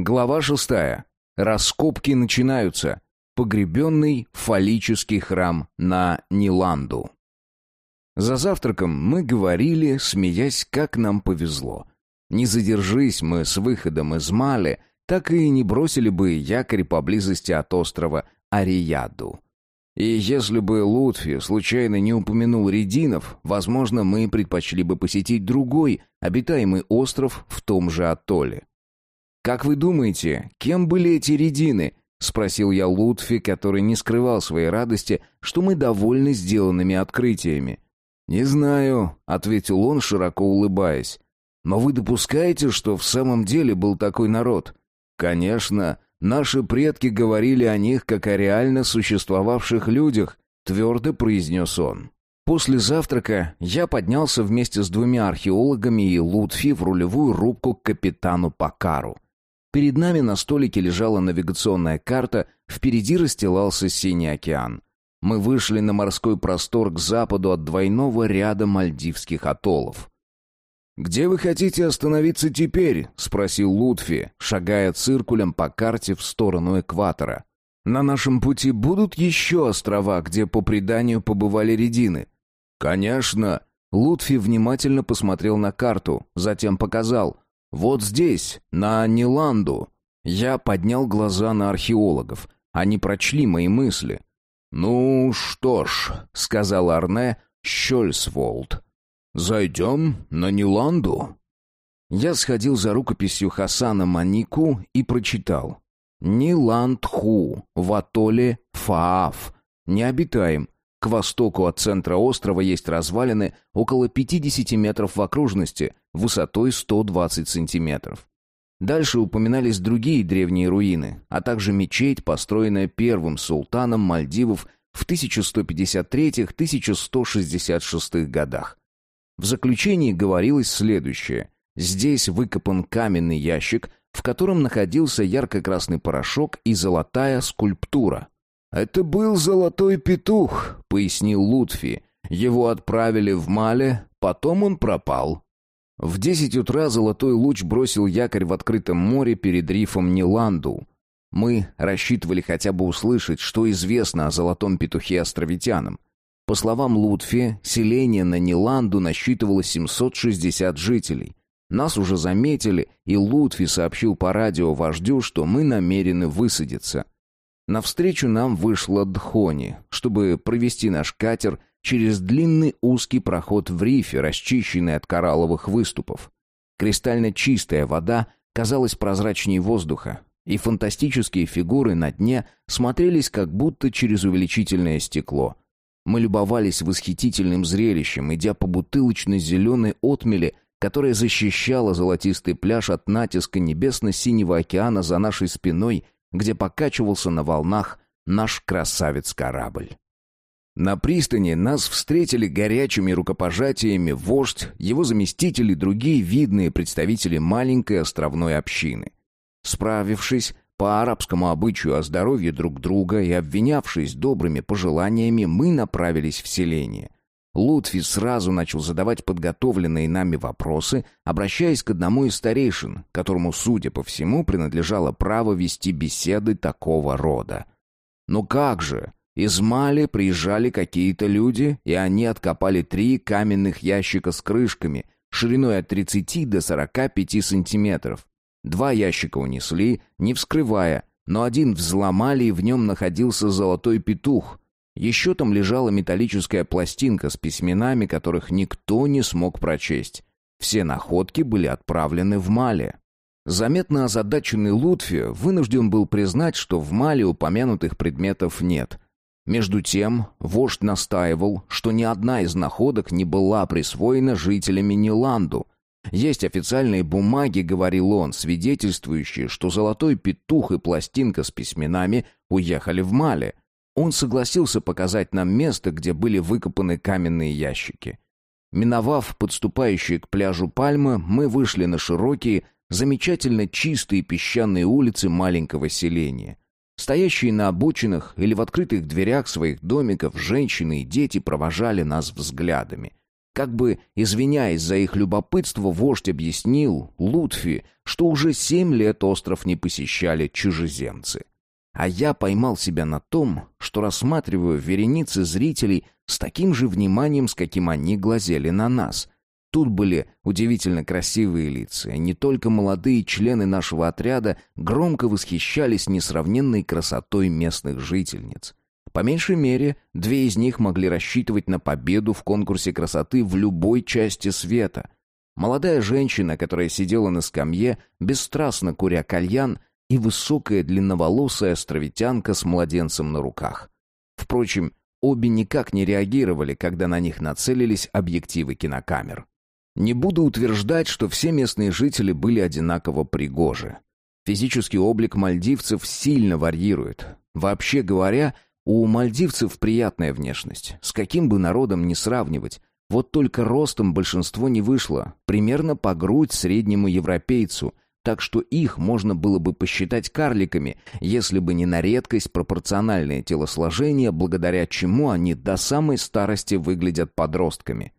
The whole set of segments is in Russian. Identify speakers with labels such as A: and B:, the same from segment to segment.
A: Глава шестая. Раскопки начинаются. Погребенный фаллический храм на Ниланду. За завтраком мы говорили, смеясь, как нам повезло. Не задержись мы с выходом из Мали, так и не бросили бы якорь поблизости от острова Арияду. И если бы Лутфи случайно не упомянул Рединов, возможно, мы предпочли бы посетить другой, обитаемый остров в том же атолле. «Как вы думаете, кем были эти Редины?» — спросил я Лутфи, который не скрывал своей радости, что мы довольны сделанными открытиями. «Не знаю», — ответил он, широко улыбаясь. «Но вы допускаете, что в самом деле был такой народ?» «Конечно, наши предки говорили о них как о реально существовавших людях», — твердо произнес он. После завтрака я поднялся вместе с двумя археологами и Лутфи в рулевую рубку к капитану Пакару — Перед нами на столике лежала навигационная карта, впереди расстилался синий океан. Мы вышли на морской простор к западу от двойного ряда мальдивских атоллов. «Где вы хотите остановиться теперь?» — спросил Лутфи, шагая циркулем по карте в сторону экватора. «На нашем пути будут еще острова, где по преданию побывали редины?» «Конечно!» Лутфи внимательно посмотрел на карту, затем показал — вот здесь, на Ниланду. Я поднял глаза на археологов. Они прочли мои мысли. «Ну что ж», — сказал Арне Щольсволд, — «зайдем на Ниланду». Я сходил за рукописью Хасана Манику и прочитал. «Ниландху, в атолле Фааф, необитаем, к востоку от центра острова есть развалины около 50 метров в окружности, высотой 120 сантиметров. Дальше упоминались другие древние руины, а также мечеть, построенная первым султаном Мальдивов в 1153-1166 годах. В заключении говорилось следующее. Здесь выкопан каменный ящик, в котором находился ярко-красный порошок и золотая скульптура – «Это был золотой петух», — пояснил Лутфи. «Его отправили в Мале, потом он пропал». В десять утра золотой луч бросил якорь в открытом море перед рифом Ниланду. Мы рассчитывали хотя бы услышать, что известно о золотом петухе островитянам. По словам Лутфи, селение на Ниланду насчитывало 760 жителей. Нас уже заметили, и Лутфи сообщил по радио вождю, что мы намерены высадиться — Навстречу нам вышла Дхони, чтобы провести наш катер через длинный узкий проход в рифе, расчищенный от коралловых выступов. Кристально чистая вода казалась прозрачнее воздуха, и фантастические фигуры на дне смотрелись как будто через увеличительное стекло. Мы любовались восхитительным зрелищем, идя по бутылочной зеленой отмели, которая защищала золотистый пляж от натиска небесно-синего океана за нашей спиной — где покачивался на волнах наш красавец-корабль. На пристани нас встретили горячими рукопожатиями вождь, его заместители и другие видные представители маленькой островной общины. Справившись по арабскому обычаю о здоровье друг друга и обвинявшись добрыми пожеланиями, мы направились в селение. Лутфи сразу начал задавать подготовленные нами вопросы, обращаясь к одному из старейшин, которому, судя по всему, принадлежало право вести беседы такого рода. «Ну как же? Из Мали приезжали какие-то люди, и они откопали три каменных ящика с крышками, шириной от 30 до 45 сантиметров. Два ящика унесли, не вскрывая, но один взломали, и в нем находился золотой петух — еще там лежала металлическая пластинка с письменами, которых никто не смог прочесть. Все находки были отправлены в Мали. Заметно озадаченный Лутфи вынужден был признать, что в Мали упомянутых предметов нет. Между тем, вождь настаивал, что ни одна из находок не была присвоена жителями Ниланду. Есть официальные бумаги, говорил он, свидетельствующие, что золотой петух и пластинка с письменами уехали в Мали – он согласился показать нам место, где были выкопаны каменные ящики. Миновав подступающие к пляжу пальмы, мы вышли на широкие, замечательно чистые песчаные улицы маленького селения. Стоящие на обочинах или в открытых дверях своих домиков женщины и дети провожали нас взглядами. Как бы извиняясь за их любопытство, вождь объяснил Лутфи, что уже семь лет остров не посещали чужеземцы. А я поймал себя на том, что рассматриваю вереницы зрителей с таким же вниманием, с каким они глазели на нас. Тут были удивительно красивые лица, не только молодые члены нашего отряда громко восхищались несравненной красотой местных жительниц. По меньшей мере, две из них могли рассчитывать на победу в конкурсе красоты в любой части света. Молодая женщина, которая сидела на скамье, бесстрастно куря кальян, и высокая длинноволосая островитянка с младенцем на руках. Впрочем, обе никак не реагировали, когда на них нацелились объективы кинокамер. Не буду утверждать, что все местные жители были одинаково пригожи. Физический облик мальдивцев сильно варьирует. Вообще говоря, у мальдивцев приятная внешность. С каким бы народом ни сравнивать. Вот только ростом большинство не вышло. Примерно по грудь среднему европейцу – так что их можно было бы посчитать карликами, если бы не на редкость пропорциональное телосложение, благодаря чему они до самой старости выглядят подростками.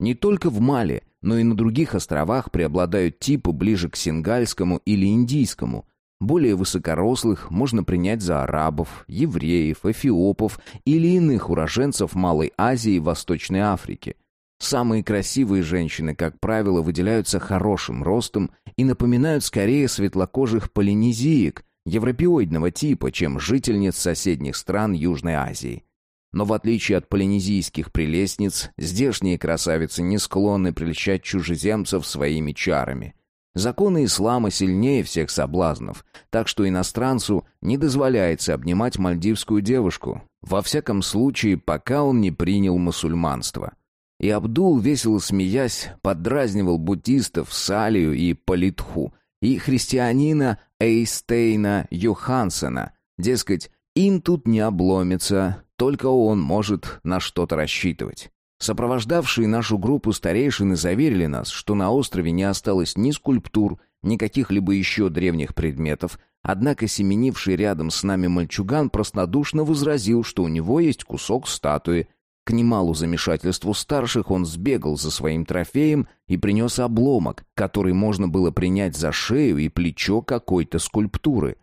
A: Не только в Мали, но и на других островах преобладают типы ближе к сингальскому или индийскому. Более высокорослых можно принять за арабов, евреев, эфиопов или иных уроженцев Малой Азии и Восточной Африки – Самые красивые женщины, как правило, выделяются хорошим ростом и напоминают скорее светлокожих полинезиек, европеоидного типа, чем жительниц соседних стран Южной Азии. Но в отличие от полинезийских прелестниц, здешние красавицы не склонны прельщать чужеземцев своими чарами. Законы ислама сильнее всех соблазнов, так что иностранцу не дозволяется обнимать мальдивскую девушку, во всяком случае, пока он не принял мусульманство. И Абдул, весело смеясь, подразнивал буддистов Салию и Политху, и христианина Эйстейна Йохансена. Дескать, им тут не обломится, только он может на что-то рассчитывать. Сопровождавшие нашу группу старейшины заверили нас, что на острове не осталось ни скульптур, ни каких-либо еще древних предметов, однако семенивший рядом с нами мальчуган простодушно возразил, что у него есть кусок статуи, к немалу замешательству старших он сбегал за своим трофеем и принес обломок, который можно было принять за шею и плечо какой-то скульптуры.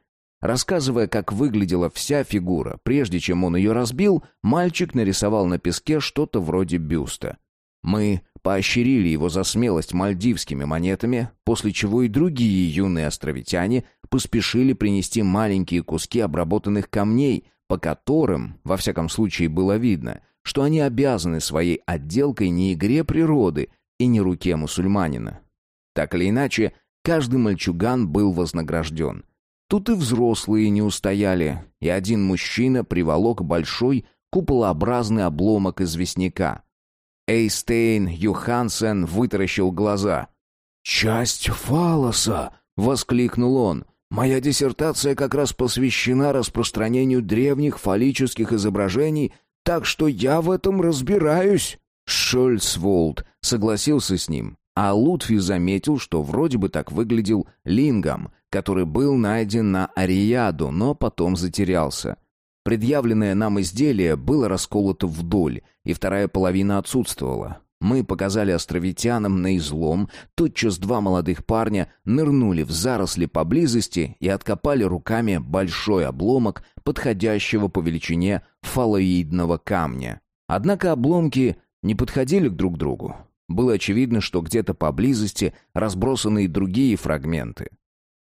A: Рассказывая, как выглядела вся фигура, прежде чем он ее разбил, мальчик нарисовал на песке что-то вроде бюста. Мы поощрили его за смелость мальдивскими монетами, после чего и другие юные островитяне поспешили принести маленькие куски обработанных камней, по которым, во всяком случае, было видно — что они обязаны своей отделкой не игре природы и не руке мусульманина. Так или иначе, каждый мальчуган был вознагражден. Тут и взрослые не устояли, и один мужчина приволок большой куполообразный обломок известняка. Эйстейн Юхансен вытаращил глаза. «Часть фалоса!» — воскликнул он. «Моя диссертация как раз посвящена распространению древних фаллических изображений так что я в этом разбираюсь». Шольцволд согласился с ним, а Лутфи заметил, что вроде бы так выглядел лингам, который был найден на Ариаду, но потом затерялся. Предъявленное нам изделие было расколото вдоль, и вторая половина отсутствовала. Мы показали островитянам на излом, тотчас два молодых парня нырнули в заросли поблизости и откопали руками большой обломок, подходящего по величине фалоидного камня. Однако обломки не подходили друг к другу. Было очевидно, что где-то поблизости разбросаны и другие фрагменты.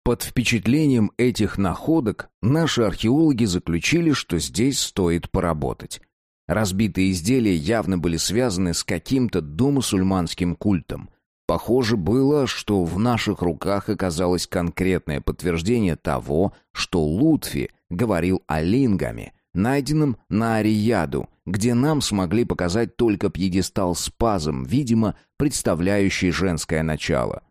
A: Под впечатлением этих находок наши археологи заключили, что здесь стоит поработать. Разбитые изделия явно были связаны с каким-то домусульманским культом. Похоже было, что в наших руках оказалось конкретное подтверждение того, что Лутфи говорил о лингаме, найденном на Арияду, где нам смогли показать только пьедестал с пазом, видимо, представляющий женское начало.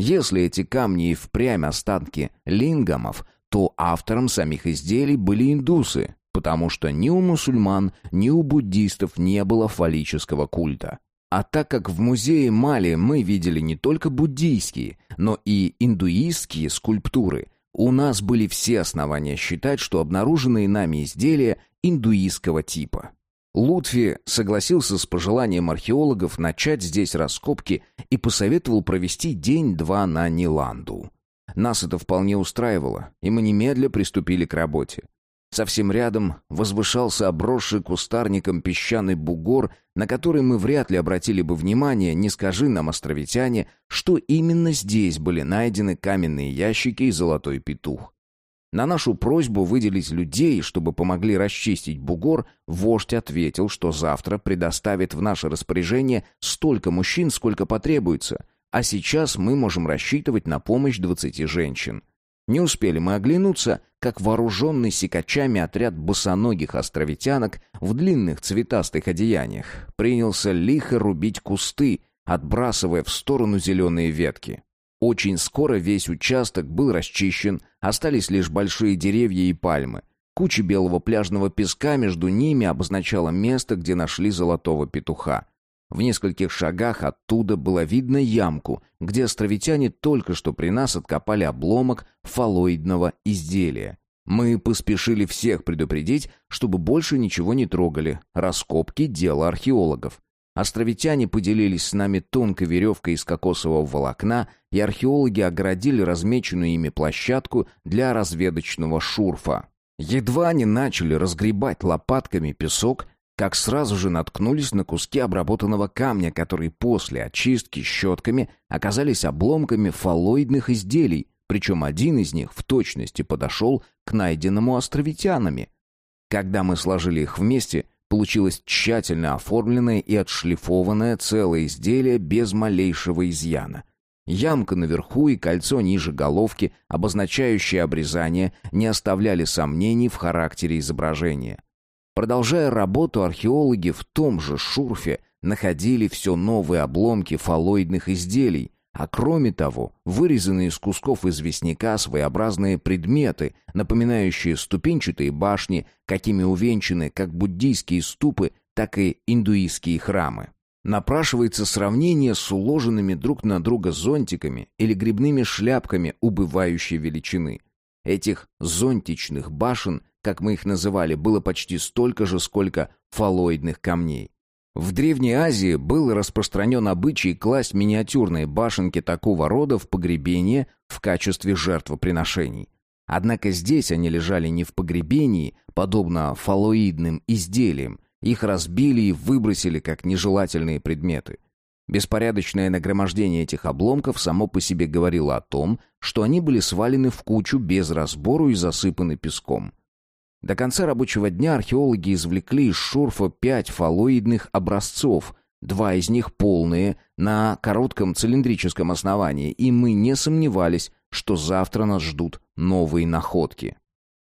A: Если эти камни и впрямь остатки лингамов, то автором самих изделий были индусы, потому что ни у мусульман, ни у буддистов не было фаллического культа. А так как в музее Мали мы видели не только буддийские, но и индуистские скульптуры, у нас были все основания считать, что обнаруженные нами изделия индуистского типа. Лутфи согласился с пожеланием археологов начать здесь раскопки и посоветовал провести день-два на Ниланду. Нас это вполне устраивало, и мы немедля приступили к работе. Совсем рядом возвышался обросший кустарником песчаный бугор, на который мы вряд ли обратили бы внимание, не скажи нам, островитяне, что именно здесь были найдены каменные ящики и золотой петух. На нашу просьбу выделить людей, чтобы помогли расчистить бугор, вождь ответил, что завтра предоставит в наше распоряжение столько мужчин, сколько потребуется, а сейчас мы можем рассчитывать на помощь двадцати женщин. Не успели мы оглянуться, как вооруженный секачами отряд босоногих островитянок в длинных цветастых одеяниях принялся лихо рубить кусты, отбрасывая в сторону зеленые ветки. Очень скоро весь участок был расчищен, остались лишь большие деревья и пальмы. Куча белого пляжного песка между ними обозначала место, где нашли золотого петуха. В нескольких шагах оттуда было видно ямку, где островитяне только что при нас откопали обломок фалоидного изделия. Мы поспешили всех предупредить, чтобы больше ничего не трогали. Раскопки — дело археологов. Островитяне поделились с нами тонкой веревкой из кокосового волокна, и археологи оградили размеченную ими площадку для разведочного шурфа. Едва они начали разгребать лопатками песок, как сразу же наткнулись на куски обработанного камня, которые после очистки щетками оказались обломками фалоидных изделий, причем один из них в точности подошел к найденному островитянами. Когда мы сложили их вместе – Получилось тщательно оформленное и отшлифованное целое изделие без малейшего изъяна. Ямка наверху и кольцо ниже головки, обозначающие обрезание, не оставляли сомнений в характере изображения. Продолжая работу, археологи в том же шурфе находили все новые обломки фалоидных изделий, а кроме того, вырезанные из кусков известняка своеобразные предметы, напоминающие ступенчатые башни, какими увенчаны как буддийские ступы, так и индуистские храмы. Напрашивается сравнение с уложенными друг на друга зонтиками или грибными шляпками убывающей величины. Этих зонтичных башен, как мы их называли, было почти столько же, сколько фалоидных камней. В Древней Азии был распространен обычай класть миниатюрные башенки такого рода в погребение в качестве жертвоприношений. Однако здесь они лежали не в погребении, подобно фалоидным изделиям, их разбили и выбросили как нежелательные предметы. Беспорядочное нагромождение этих обломков само по себе говорило о том, что они были свалены в кучу без разбору и засыпаны песком. До конца рабочего дня археологи извлекли из шурфа пять фалоидных образцов, два из них полные, на коротком цилиндрическом основании, и мы не сомневались, что завтра нас ждут новые находки.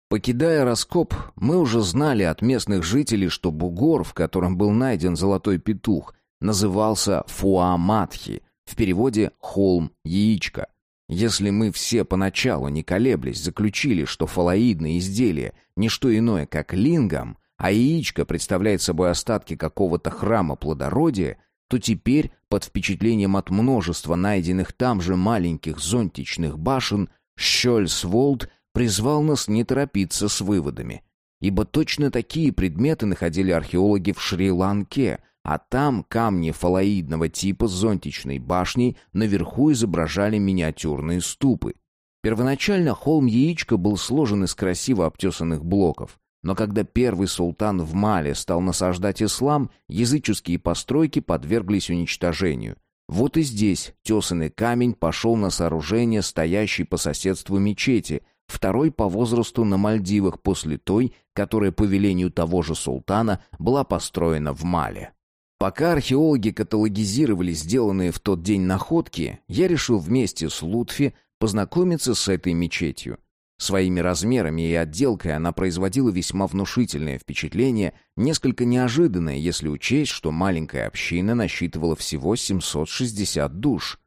A: Покидая раскоп, мы уже знали от местных жителей, что бугор, в котором был найден золотой петух, назывался Фуаматхи, в переводе «холм яичко», если мы все поначалу, не колеблясь, заключили, что фалоидные изделия — не что иное, как лингам, а яичко представляет собой остатки какого-то храма плодородия, то теперь, под впечатлением от множества найденных там же маленьких зонтичных башен, Щольсволд призвал нас не торопиться с выводами. Ибо точно такие предметы находили археологи в Шри-Ланке, а там камни фалоидного типа с зонтичной башней наверху изображали миниатюрные ступы. Первоначально холм яичка был сложен из красиво обтесанных блоков, но когда первый султан в Мале стал насаждать ислам, языческие постройки подверглись уничтожению. Вот и здесь тесанный камень пошел на сооружение стоящей по соседству мечети, второй по возрасту на Мальдивах после той, которая по велению того же султана была построена в Мале. Пока археологи каталогизировали сделанные в тот день находки, я решил вместе с Лутфи познакомиться с этой мечетью. Своими размерами и отделкой она производила весьма внушительное впечатление, несколько неожиданное, если учесть, что маленькая община насчитывала всего 760 душ.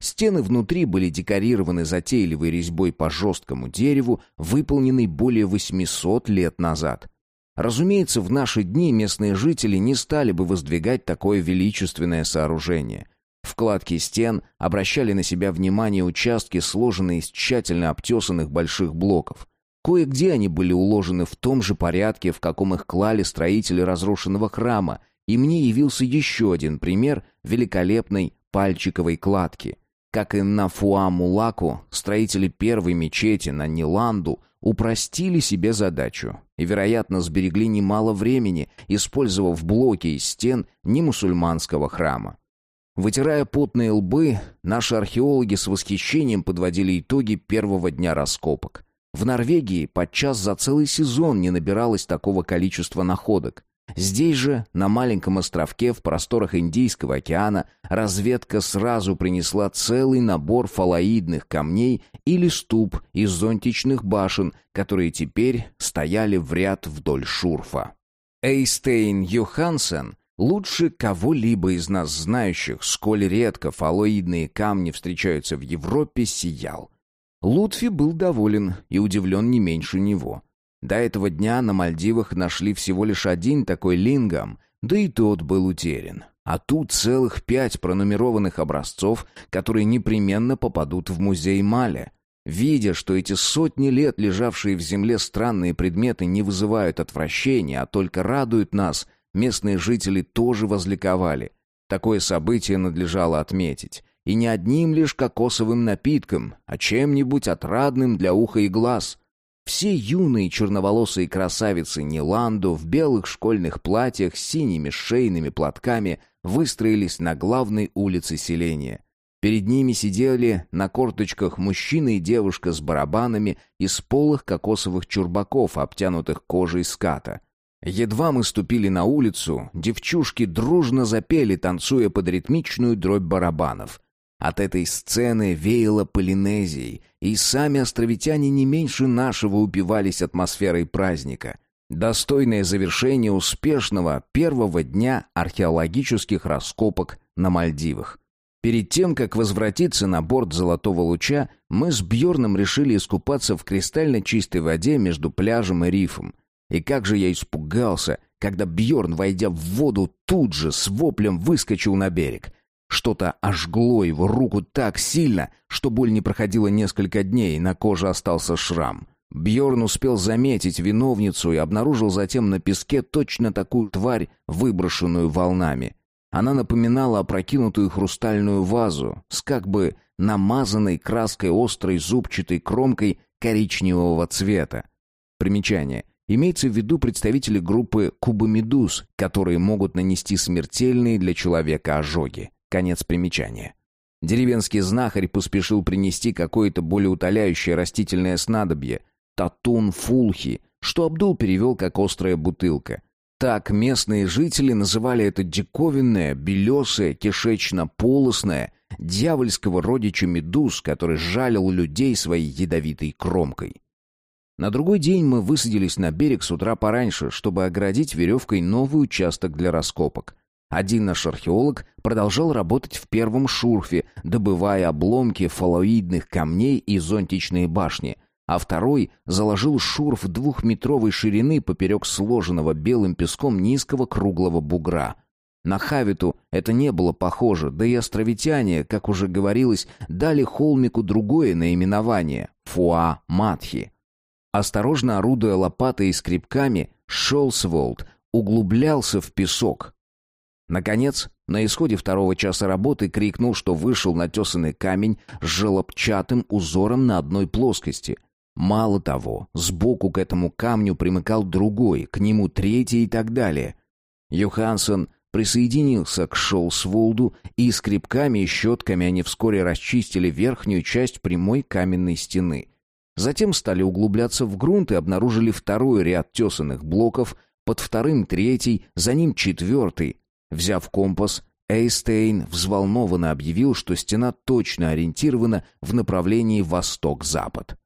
A: Стены внутри были декорированы затейливой резьбой по жесткому дереву, выполненной более 800 лет назад. Разумеется, в наши дни местные жители не стали бы воздвигать такое величественное сооружение. Вкладки стен обращали на себя внимание участки, сложенные из тщательно обтесанных больших блоков. Кое-где они были уложены в том же порядке, в каком их клали строители разрушенного храма, и мне явился еще один пример великолепной пальчиковой кладки. Как и на Фуамулаку, строители первой мечети на Ниланду упростили себе задачу и, вероятно, сберегли немало времени, использовав блоки из стен немусульманского храма. Вытирая потные лбы, наши археологи с восхищением подводили итоги первого дня раскопок. В Норвегии подчас за целый сезон не набиралось такого количества находок. Здесь же, на маленьком островке в просторах Индийского океана, разведка сразу принесла целый набор фалоидных камней или ступ из зонтичных башен, которые теперь стояли в ряд вдоль шурфа. Эйстейн Йохансен, лучше кого-либо из нас знающих, сколь редко фалоидные камни встречаются в Европе, сиял. Лутфи был доволен и удивлен не меньше него. До этого дня на Мальдивах нашли всего лишь один такой лингам, да и тот был утерян. А тут целых пять пронумерованных образцов, которые непременно попадут в музей Маля. Видя, что эти сотни лет лежавшие в земле странные предметы не вызывают отвращения, а только радуют нас, местные жители тоже возликовали. Такое событие надлежало отметить. И не одним лишь кокосовым напитком, а чем-нибудь отрадным для уха и глаз. Все юные черноволосые красавицы Ниланду в белых школьных платьях с синими шейными платками выстроились на главной улице селения. Перед ними сидели на корточках мужчина и девушка с барабанами из полых кокосовых чурбаков, обтянутых кожей ската. Едва мы ступили на улицу, девчушки дружно запели, танцуя под ритмичную дробь барабанов. От этой сцены веяло Полинезией, и сами островитяне не меньше нашего упивались атмосферой праздника. Достойное завершение успешного первого дня археологических раскопок на Мальдивах. Перед тем, как возвратиться на борт Золотого Луча, мы с Бьорном решили искупаться в кристально чистой воде между пляжем и рифом. И как же я испугался, когда Бьорн, войдя в воду, тут же с воплем выскочил на берег. Что-то ожгло его руку так сильно, что боль не проходила несколько дней, на коже остался шрам. Бьорн успел заметить виновницу и обнаружил затем на песке точно такую тварь, выброшенную волнами. Она напоминала опрокинутую хрустальную вазу с как бы намазанной краской острой зубчатой кромкой коричневого цвета. Примечание. Имеется в виду представители группы кубомедуз, которые могут нанести смертельные для человека ожоги. Конец примечания. Деревенский знахарь поспешил принести какое-то более утоляющее растительное снадобье – татун фулхи, что Абдул перевел как «острая бутылка». Так местные жители называли это диковинное, белесое, кишечно-полостное, дьявольского родича медуз, который жалил людей своей ядовитой кромкой. На другой день мы высадились на берег с утра пораньше, чтобы оградить веревкой новый участок для раскопок. Один наш археолог продолжал работать в первом шурфе, добывая обломки фалоидных камней и зонтичные башни, а второй заложил шурф двухметровой ширины поперек сложенного белым песком низкого круглого бугра. На Хавиту это не было похоже, да и островитяне, как уже говорилось, дали холмику другое наименование — Фуа-Матхи. Осторожно орудуя лопатой и скребками, Шолсволд углублялся в песок, Наконец, на исходе второго часа работы крикнул, что вышел на тесанный камень с желобчатым узором на одной плоскости. Мало того, сбоку к этому камню примыкал другой, к нему третий и так далее. Йоханссон присоединился к Шоусволду, и скребками и щетками они вскоре расчистили верхнюю часть прямой каменной стены. Затем стали углубляться в грунт и обнаружили второй ряд тесанных блоков, под вторым третий, за ним четвертый, Взяв компас, Эйстейн взволнованно объявил, что стена точно ориентирована в направлении восток-запад.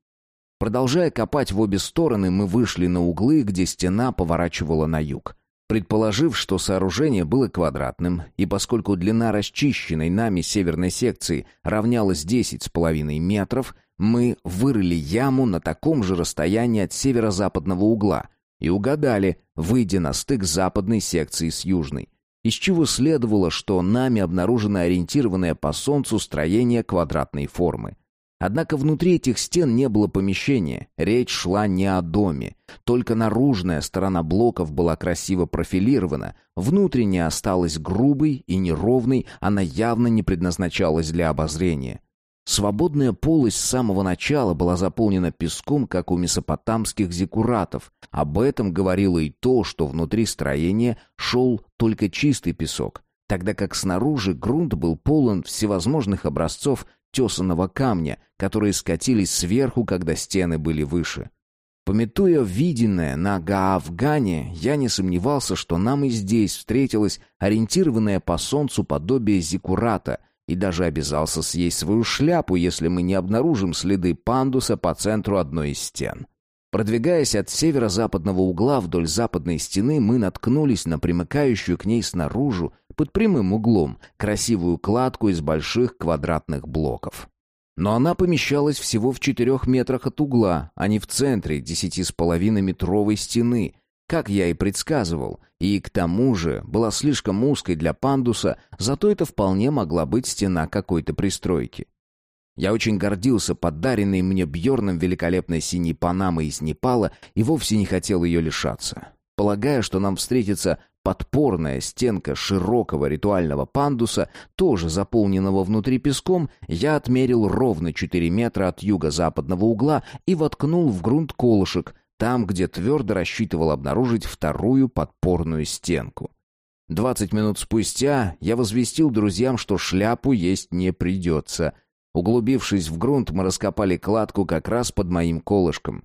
A: Продолжая копать в обе стороны, мы вышли на углы, где стена поворачивала на юг. Предположив, что сооружение было квадратным, и поскольку длина расчищенной нами северной секции равнялась десять с половиной метров, мы вырыли яму на таком же расстоянии от северо-западного угла и угадали, выйдя на стык западной секции с южной из чего следовало, что нами обнаружено ориентированное по Солнцу строение квадратной формы. Однако внутри этих стен не было помещения, речь шла не о доме. Только наружная сторона блоков была красиво профилирована, внутренняя осталась грубой и неровной, она явно не предназначалась для обозрения. Свободная полость с самого начала была заполнена песком, как у месопотамских зиккуратов. Об этом говорило и то, что внутри строения шел только чистый песок, тогда как снаружи грунт был полон всевозможных образцов тесаного камня, которые скатились сверху, когда стены были выше. Пометуя виденное на Гаавгане, я не сомневался, что нам и здесь встретилось ориентированное по солнцу подобие зиккурата, и даже обязался съесть свою шляпу, если мы не обнаружим следы пандуса по центру одной из стен. Продвигаясь от северо-западного угла вдоль западной стены, мы наткнулись на примыкающую к ней снаружи, под прямым углом, красивую кладку из больших квадратных блоков. Но она помещалась всего в четырех метрах от угла, а не в центре десяти с половиной метровой стены, как я и предсказывал, и к тому же была слишком узкой для пандуса, зато это вполне могла быть стена какой-то пристройки. Я очень гордился подаренной мне Бьорном великолепной синей панамой из Непала и вовсе не хотел ее лишаться. Полагая, что нам встретится подпорная стенка широкого ритуального пандуса, тоже заполненного внутри песком, я отмерил ровно 4 метра от юго-западного угла и воткнул в грунт колышек, там, где твердо рассчитывал обнаружить вторую подпорную стенку. Двадцать минут спустя я возвестил друзьям, что шляпу есть не придется, Углубившись в грунт, мы раскопали кладку как раз под моим колышком.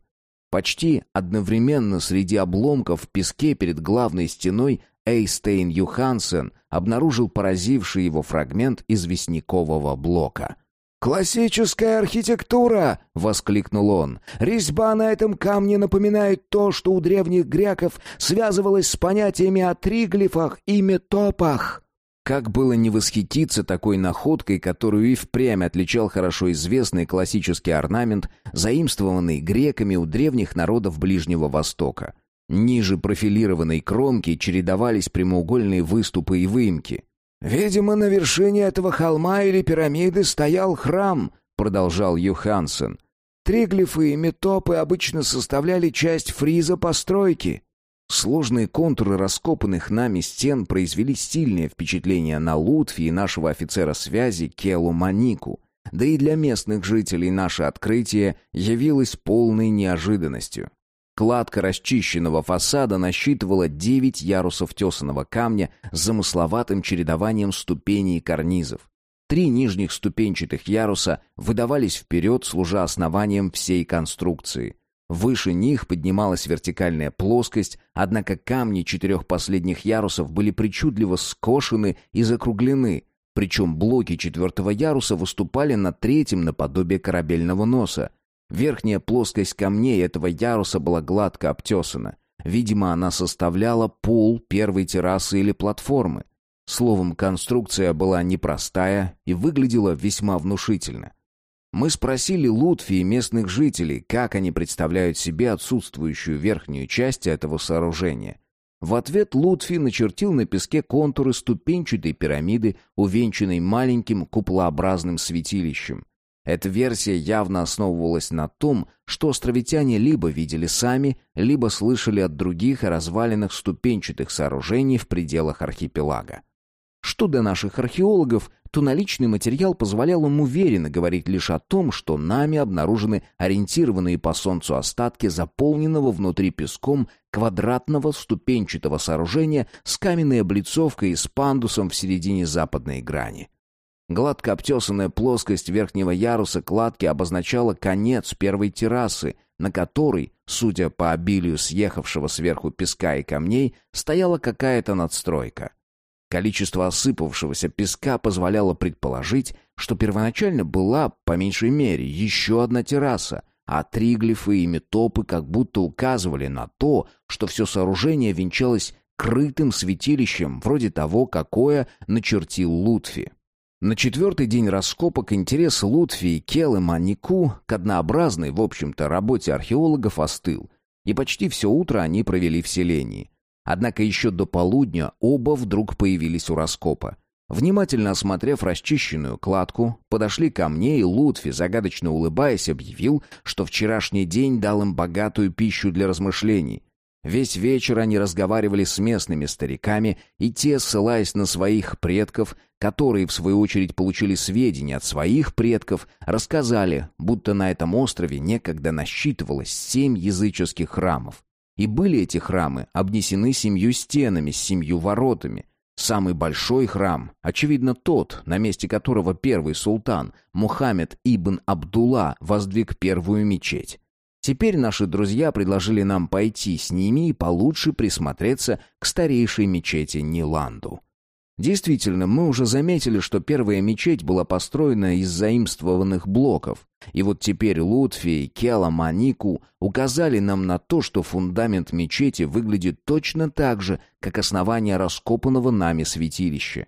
A: Почти одновременно среди обломков в песке перед главной стеной Эйстейн Юхансен обнаружил поразивший его фрагмент известнякового блока. «Классическая архитектура!» — воскликнул он. «Резьба на этом камне напоминает то, что у древних греков связывалось с понятиями о триглифах и метопах». Как было не восхититься такой находкой, которую и впрямь отличал хорошо известный классический орнамент, заимствованный греками у древних народов Ближнего Востока. Ниже профилированной кромки чередовались прямоугольные выступы и выемки. «Видимо, на вершине этого холма или пирамиды стоял храм», — продолжал Юхансен. «Триглифы и метопы обычно составляли часть фриза постройки». Сложные контуры раскопанных нами стен произвели сильное впечатление на Лутфи и нашего офицера связи Келу Манику. Да и для местных жителей наше открытие явилось полной неожиданностью. Кладка расчищенного фасада насчитывала девять ярусов тесаного камня с замысловатым чередованием ступеней и карнизов. Три нижних ступенчатых яруса выдавались вперед, служа основанием всей конструкции. Выше них поднималась вертикальная плоскость, однако камни четырех последних ярусов были причудливо скошены и закруглены, причем блоки четвертого яруса выступали на третьем наподобие корабельного носа. Верхняя плоскость камней этого яруса была гладко обтесана. Видимо, она составляла пол первой террасы или платформы. Словом, конструкция была непростая и выглядела весьма внушительно. Мы спросили Лутфи и местных жителей, как они представляют себе отсутствующую верхнюю часть этого сооружения. В ответ Лутфи начертил на песке контуры ступенчатой пирамиды, увенчанной маленьким куполообразным святилищем. Эта версия явно основывалась на том, что островитяне либо видели сами, либо слышали от других о развалинах ступенчатых сооружений в пределах архипелага. Что до наших археологов, то наличный материал позволял им уверенно говорить лишь о том, что нами обнаружены ориентированные по солнцу остатки заполненного внутри песком квадратного ступенчатого сооружения с каменной облицовкой и с пандусом в середине западной грани. Гладко обтесанная плоскость верхнего яруса кладки обозначала конец первой террасы, на которой, судя по обилию съехавшего сверху песка и камней, стояла какая-то надстройка. Количество осыпавшегося песка позволяло предположить, что первоначально была, по меньшей мере, еще одна терраса, а триглифы и метопы как будто указывали на то, что все сооружение венчалось крытым святилищем, вроде того, какое начертил Лутфи. На четвертый день раскопок интерес Лутфи и Келы Манику к однообразной, в общем-то, работе археологов остыл, и почти все утро они провели в селении. Однако еще до полудня оба вдруг появились у раскопа. Внимательно осмотрев расчищенную кладку, подошли ко мне, и Лутфи, загадочно улыбаясь, объявил, что вчерашний день дал им богатую пищу для размышлений. Весь вечер они разговаривали с местными стариками, и те, ссылаясь на своих предков, которые, в свою очередь, получили сведения от своих предков, рассказали, будто на этом острове некогда насчитывалось семь языческих храмов. И были эти храмы обнесены семью стенами с семью воротами. Самый большой храм, очевидно тот, на месте которого первый султан, Мухаммед ибн Абдулла, воздвиг первую мечеть. Теперь наши друзья предложили нам пойти с ними и получше присмотреться к старейшей мечети Ниланду. Действительно, мы уже заметили, что первая мечеть была построена из заимствованных блоков. И вот теперь Лутфи и Кела Манику указали нам на то, что фундамент мечети выглядит точно так же, как основание раскопанного нами святилища.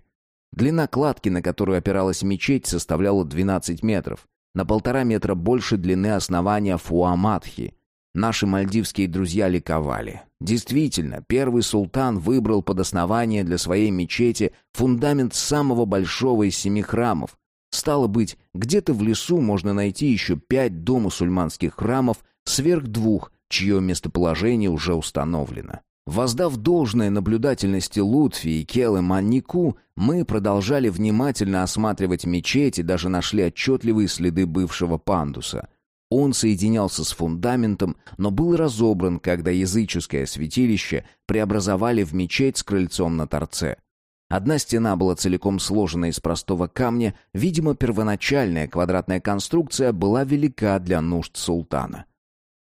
A: Длина кладки, на которую опиралась мечеть, составляла 12 метров, на полтора метра больше длины основания Фуамадхи. Наши мальдивские друзья ликовали. Действительно, первый султан выбрал под основание для своей мечети фундамент самого большого из семи храмов. Стало быть, где-то в лесу можно найти еще пять домусульманских храмов сверх двух, чье местоположение уже установлено. Воздав должное наблюдательности Лутфи и Келы Маннику, мы продолжали внимательно осматривать мечеть и даже нашли отчетливые следы бывшего пандуса — он соединялся с фундаментом, но был разобран, когда языческое святилище преобразовали в мечеть с крыльцом на торце. Одна стена была целиком сложена из простого камня, видимо, первоначальная квадратная конструкция была велика для нужд султана.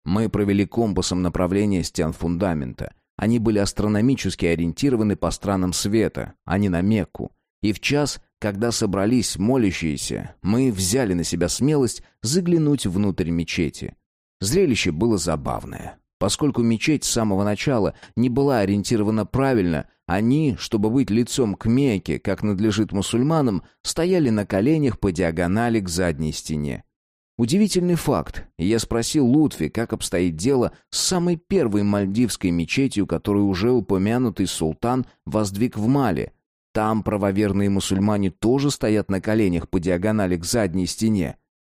A: Мы провели компасом направление стен фундамента. Они были астрономически ориентированы по странам света, а не на Мекку. И в час когда собрались молящиеся, мы взяли на себя смелость заглянуть внутрь мечети. Зрелище было забавное. Поскольку мечеть с самого начала не была ориентирована правильно, они, чтобы быть лицом к Мекке, как надлежит мусульманам, стояли на коленях по диагонали к задней стене. Удивительный факт. Я спросил Лутфи, как обстоит дело с самой первой мальдивской мечетью, которую уже упомянутый султан воздвиг в Мале, там правоверные мусульмане тоже стоят на коленях по диагонали к задней стене.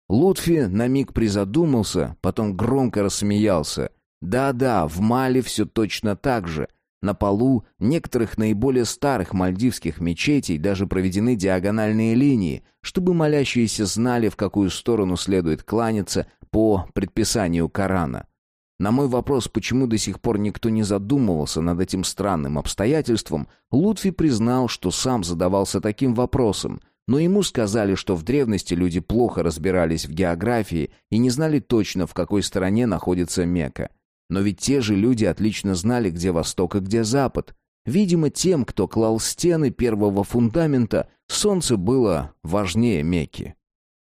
A: Лутфи на миг призадумался, потом громко рассмеялся. Да-да, в Мали все точно так же. На полу некоторых наиболее старых мальдивских мечетей даже проведены диагональные линии, чтобы молящиеся знали, в какую сторону следует кланяться по предписанию Корана. На мой вопрос, почему до сих пор никто не задумывался над этим странным обстоятельством, Лутфи признал, что сам задавался таким вопросом, но ему сказали, что в древности люди плохо разбирались в географии и не знали точно, в какой стороне находится Мекка. Но ведь те же люди отлично знали, где восток и где запад. Видимо, тем, кто клал стены первого фундамента, солнце было важнее Мекки.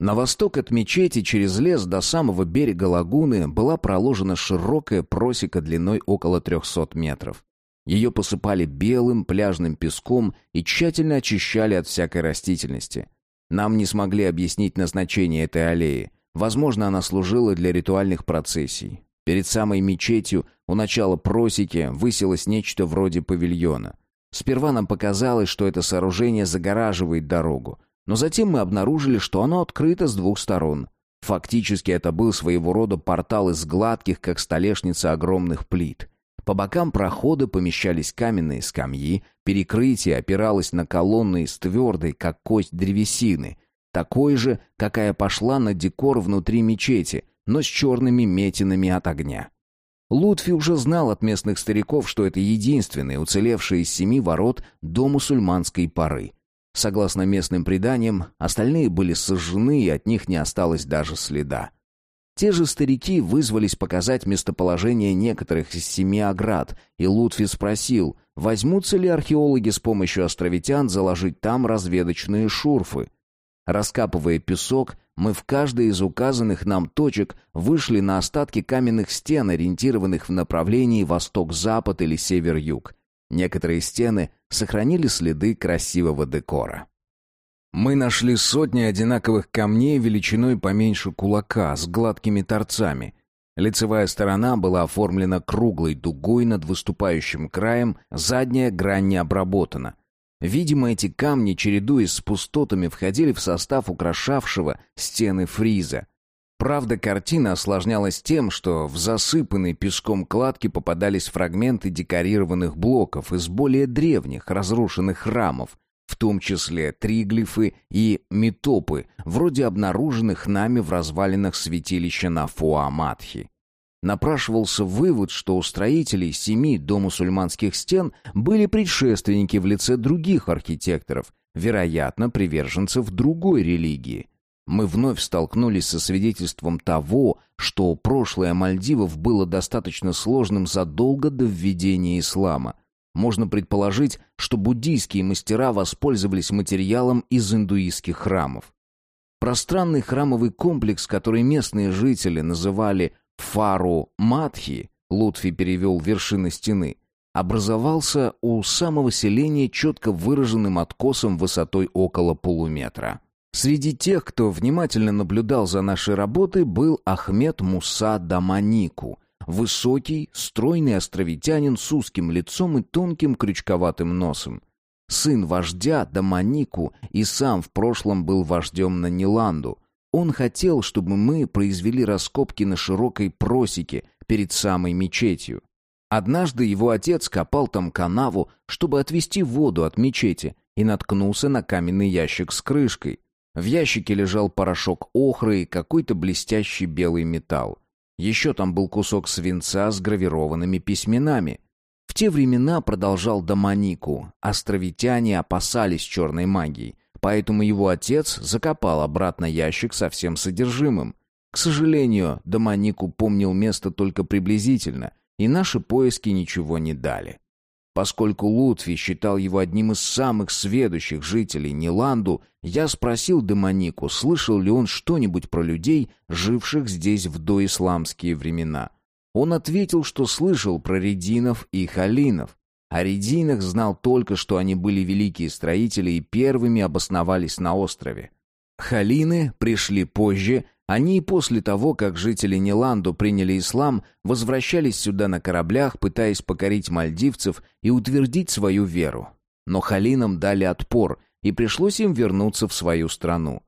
A: На восток от мечети через лес до самого берега лагуны была проложена широкая просека длиной около 300 метров. Ее посыпали белым пляжным песком и тщательно очищали от всякой растительности. Нам не смогли объяснить назначение этой аллеи. Возможно, она служила для ритуальных процессий. Перед самой мечетью у начала просеки высилось нечто вроде павильона. Сперва нам показалось, что это сооружение загораживает дорогу, но затем мы обнаружили, что оно открыто с двух сторон. Фактически это был своего рода портал из гладких, как столешница, огромных плит. По бокам прохода помещались каменные скамьи, перекрытие опиралось на колонны из твердой, как кость древесины, такой же, какая пошла на декор внутри мечети, но с черными метинами от огня. Лутфи уже знал от местных стариков, что это единственный уцелевший из семи ворот до мусульманской поры. Согласно местным преданиям, остальные были сожжены, и от них не осталось даже следа. Те же старики вызвались показать местоположение некоторых из семи оград, и Лутфи спросил, возьмутся ли археологи с помощью островитян заложить там разведочные шурфы. Раскапывая песок, мы в каждой из указанных нам точек вышли на остатки каменных стен, ориентированных в направлении восток-запад или север-юг. Некоторые стены сохранили следы красивого декора. Мы нашли сотни одинаковых камней величиной поменьше кулака с гладкими торцами. Лицевая сторона была оформлена круглой дугой над выступающим краем, задняя грань не обработана. Видимо, эти камни, чередуясь с пустотами, входили в состав украшавшего стены фриза. Правда, картина осложнялась тем, что в засыпанной песком кладке попадались фрагменты декорированных блоков из более древних разрушенных храмов, в том числе триглифы и метопы, вроде обнаруженных нами в развалинах святилища на Фуаматхи. Напрашивался вывод, что у строителей семи домусульманских стен были предшественники в лице других архитекторов, вероятно, приверженцев другой религии – мы вновь столкнулись со свидетельством того, что прошлое Мальдивов было достаточно сложным задолго до введения ислама. Можно предположить, что буддийские мастера воспользовались материалом из индуистских храмов. Пространный храмовый комплекс, который местные жители называли Фару Матхи, Лутфи перевел вершины стены, образовался у самого селения четко выраженным откосом высотой около полуметра. Среди тех, кто внимательно наблюдал за нашей работой, был Ахмед Муса Даманику, высокий, стройный островитянин с узким лицом и тонким крючковатым носом. Сын вождя Даманику и сам в прошлом был вождем на Ниланду. Он хотел, чтобы мы произвели раскопки на широкой просеке перед самой мечетью. Однажды его отец копал там канаву, чтобы отвести воду от мечети, и наткнулся на каменный ящик с крышкой. В ящике лежал порошок охры и какой-то блестящий белый металл. Еще там был кусок свинца с гравированными письменами. В те времена, продолжал Доманику, островитяне опасались черной магии, поэтому его отец закопал обратно ящик со всем содержимым. К сожалению, Доманику помнил место только приблизительно, и наши поиски ничего не дали. Поскольку Лутви считал его одним из самых сведущих жителей Ниланду, я спросил Демонику, слышал ли он что-нибудь про людей, живших здесь в доисламские времена. Он ответил, что слышал про рединов и халинов. О рединах знал только, что они были великие строители и первыми обосновались на острове. Халины пришли позже они и после того, как жители Ниланду приняли ислам, возвращались сюда на кораблях, пытаясь покорить мальдивцев и утвердить свою веру. Но халинам дали отпор, и пришлось им вернуться в свою страну.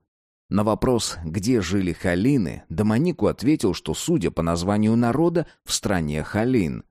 A: На вопрос, где жили халины, Доманику ответил, что, судя по названию народа, в стране халин.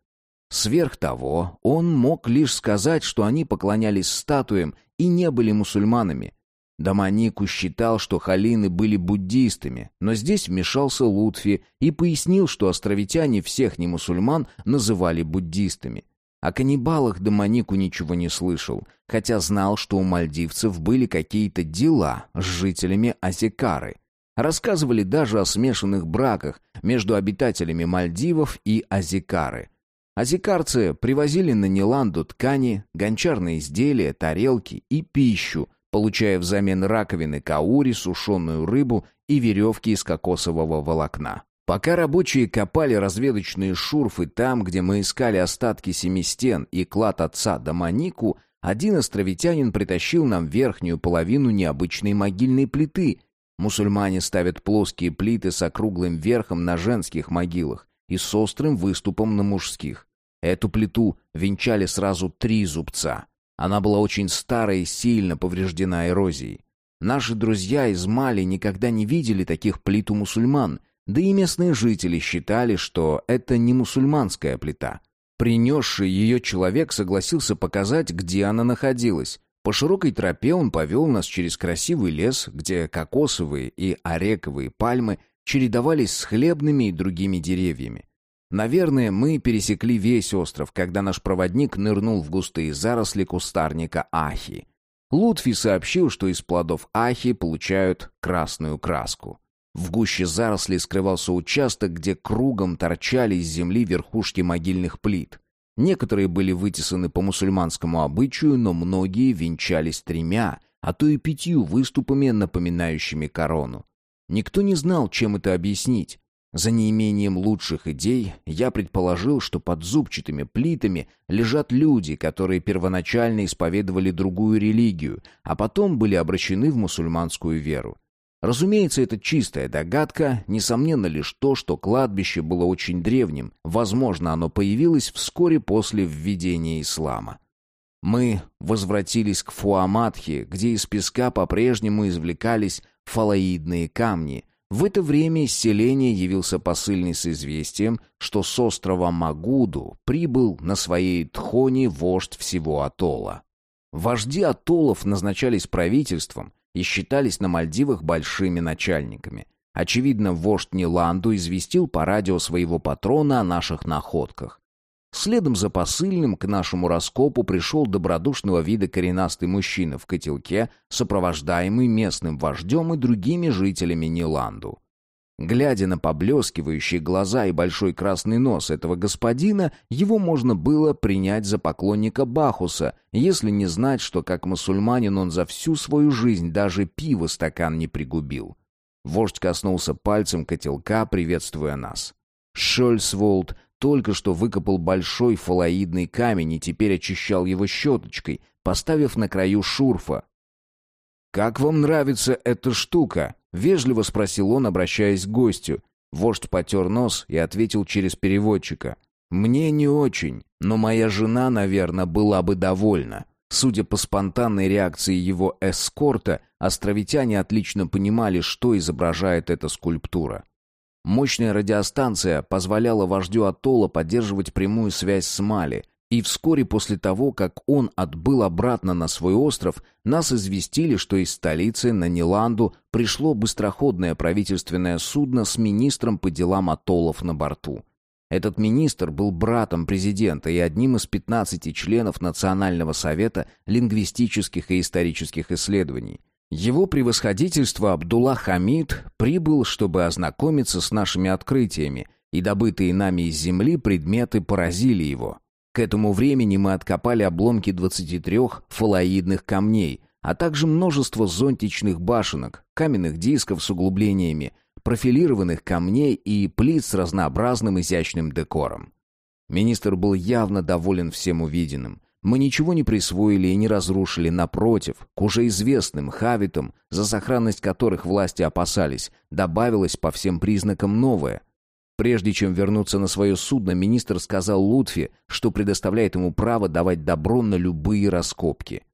A: Сверх того, он мог лишь сказать, что они поклонялись статуям и не были мусульманами – Даманику считал, что халины были буддистами, но здесь вмешался Лутфи и пояснил, что островитяне всех немусульман называли буддистами. О каннибалах Даманику ничего не слышал, хотя знал, что у мальдивцев были какие-то дела с жителями Азикары. Рассказывали даже о смешанных браках между обитателями Мальдивов и Азикары. Азикарцы привозили на Ниланду ткани, гончарные изделия, тарелки и пищу – получая взамен раковины каури, сушеную рыбу и веревки из кокосового волокна. Пока рабочие копали разведочные шурфы там, где мы искали остатки семи стен и клад отца Доманику, один островитянин притащил нам верхнюю половину необычной могильной плиты. Мусульмане ставят плоские плиты с округлым верхом на женских могилах и с острым выступом на мужских. Эту плиту венчали сразу три зубца. Она была очень старая и сильно повреждена эрозией. Наши друзья из Мали никогда не видели таких плит у мусульман, да и местные жители считали, что это не мусульманская плита. Принесший ее человек согласился показать, где она находилась. По широкой тропе он повел нас через красивый лес, где кокосовые и орековые пальмы чередовались с хлебными и другими деревьями. Наверное, мы пересекли весь остров, когда наш проводник нырнул в густые заросли кустарника ахи. Лутфи сообщил, что из плодов ахи получают красную краску. В гуще зарослей скрывался участок, где кругом торчали из земли верхушки могильных плит. Некоторые были вытесаны по мусульманскому обычаю, но многие венчались тремя, а то и пятью выступами, напоминающими корону. Никто не знал, чем это объяснить. За неимением лучших идей я предположил, что под зубчатыми плитами лежат люди, которые первоначально исповедовали другую религию, а потом были обращены в мусульманскую веру. Разумеется, это чистая догадка, несомненно лишь то, что кладбище было очень древним, возможно, оно появилось вскоре после введения ислама. Мы возвратились к Фуаматхе, где из песка по-прежнему извлекались фалоидные камни. В это время из селения явился посыльный с известием, что с острова Магуду прибыл на своей тхоне вождь всего атолла. Вожди атоллов назначались правительством и считались на Мальдивах большими начальниками. Очевидно, вождь Ниланду известил по радио своего патрона о наших находках. Следом за посыльным к нашему раскопу пришел добродушного вида коренастый мужчина в котелке, сопровождаемый местным вождем и другими жителями Ниланду. Глядя на поблескивающие глаза и большой красный нос этого господина, его можно было принять за поклонника Бахуса, если не знать, что как мусульманин он за всю свою жизнь даже пиво стакан не пригубил. Вождь коснулся пальцем котелка, приветствуя нас. Шольцволд только что выкопал большой фалоидный камень и теперь очищал его щеточкой, поставив на краю шурфа. «Как вам нравится эта штука?» — вежливо спросил он, обращаясь к гостю. Вождь потер нос и ответил через переводчика. «Мне не очень, но моя жена, наверное, была бы довольна». Судя по спонтанной реакции его эскорта, островитяне отлично понимали, что изображает эта скульптура. Мощная радиостанция позволяла вождю атолла поддерживать прямую связь с Мали, и вскоре после того, как он отбыл обратно на свой остров, нас известили, что из столицы на Ниланду пришло быстроходное правительственное судно с министром по делам атоллов на борту. Этот министр был братом президента и одним из 15 членов Национального совета лингвистических и исторических исследований. Его превосходительство Абдулла Хамид прибыл, чтобы ознакомиться с нашими открытиями, и добытые нами из земли предметы поразили его. К этому времени мы откопали обломки 23 фалоидных камней, а также множество зонтичных башенок, каменных дисков с углублениями, профилированных камней и плит с разнообразным изящным декором. Министр был явно доволен всем увиденным. Мы ничего не присвоили и не разрушили, напротив, к уже известным хавитам, за сохранность которых власти опасались, добавилось по всем признакам новое. Прежде чем вернуться на свое судно, министр сказал Лутфи, что предоставляет ему право давать добро на любые раскопки.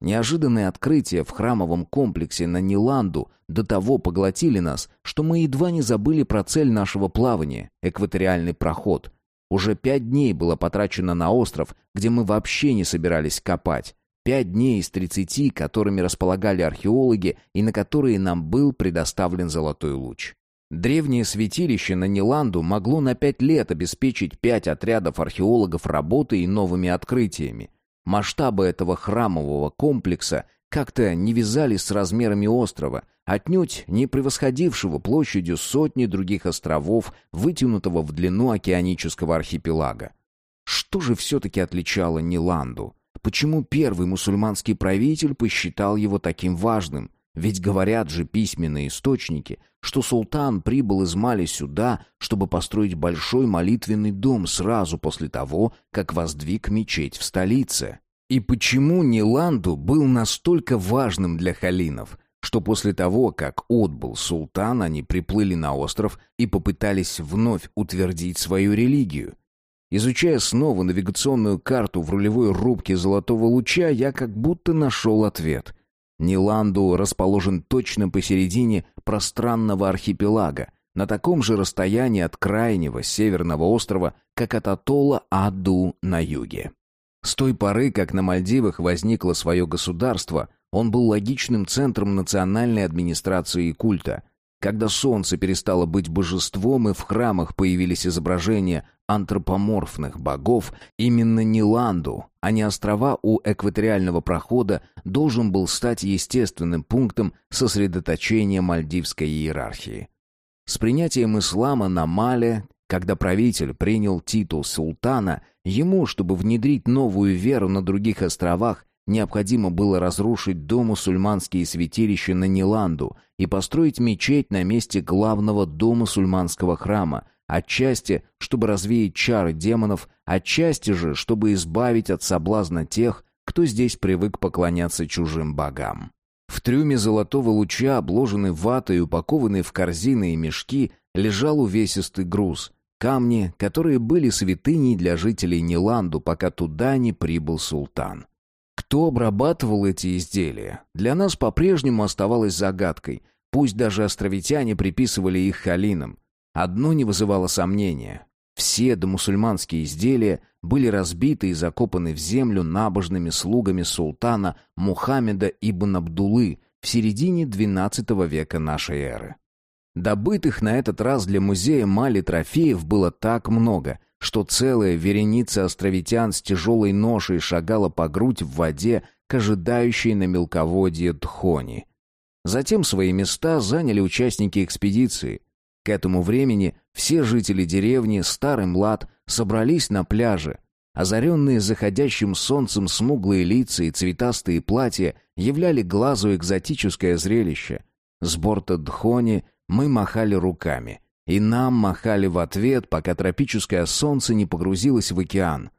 A: Неожиданные открытия в храмовом комплексе на Ниланду до того поглотили нас, что мы едва не забыли про цель нашего плавания — экваториальный проход. Уже пять дней было потрачено на остров, где мы вообще не собирались копать. Пять дней из тридцати, которыми располагали археологи и на которые нам был предоставлен золотой луч. Древнее святилище на Ниланду могло на пять лет обеспечить пять отрядов археологов работой и новыми открытиями. Масштабы этого храмового комплекса как-то не вязались с размерами острова, отнюдь не превосходившего площадью сотни других островов, вытянутого в длину океанического архипелага. Что же все-таки отличало Ниланду? Почему первый мусульманский правитель посчитал его таким важным? Ведь говорят же письменные источники, что султан прибыл из Мали сюда, чтобы построить большой молитвенный дом сразу после того, как воздвиг мечеть в столице. И почему Ниланду был настолько важным для халинов, что после того, как отбыл султан, они приплыли на остров и попытались вновь утвердить свою религию? Изучая снова навигационную карту в рулевой рубке золотого луча, я как будто нашел ответ — Ниланду расположен точно посередине пространного архипелага, на таком же расстоянии от крайнего северного острова, как от атолла Аду на юге. С той поры, как на Мальдивах возникло свое государство, он был логичным центром национальной администрации и культа – когда солнце перестало быть божеством и в храмах появились изображения антропоморфных богов, именно Ниланду, а не острова у экваториального прохода, должен был стать естественным пунктом сосредоточения мальдивской иерархии. С принятием ислама на Мале, когда правитель принял титул султана, ему, чтобы внедрить новую веру на других островах, Необходимо было разрушить до мусульманские святилища на Ниланду и построить мечеть на месте главного до мусульманского храма, отчасти, чтобы развеять чары демонов, отчасти же, чтобы избавить от соблазна тех, кто здесь привык поклоняться чужим богам. В трюме золотого луча, обложенный ватой и упакованный в корзины и мешки, лежал увесистый груз — камни, которые были святыней для жителей Ниланду, пока туда не прибыл султан. Кто обрабатывал эти изделия, для нас по-прежнему оставалось загадкой, пусть даже островитяне приписывали их халинам. Одно не вызывало сомнения. Все домусульманские изделия были разбиты и закопаны в землю набожными слугами султана Мухаммеда ибн Абдулы в середине XII века нашей эры. Добытых на этот раз для музея Мали трофеев было так много, что целая вереница островитян с тяжелой ношей шагала по грудь в воде к ожидающей на мелководье Дхони. Затем свои места заняли участники экспедиции. К этому времени все жители деревни, старый млад, собрались на пляже. Озаренные заходящим солнцем смуглые лица и цветастые платья являли глазу экзотическое зрелище. С борта Дхони мы махали руками. И нам махали в ответ, пока тропическое солнце не погрузилось в океан.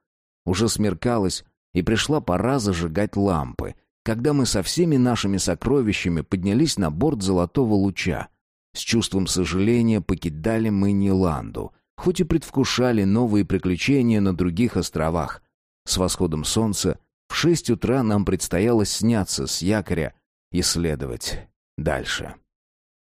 A: Уже смеркалось, и пришла пора зажигать лампы, когда мы со всеми нашими сокровищами поднялись на борт золотого луча. С чувством сожаления покидали мы Ниланду, хоть и предвкушали новые приключения на других островах. С восходом солнца в шесть утра нам предстояло сняться с якоря и следовать дальше.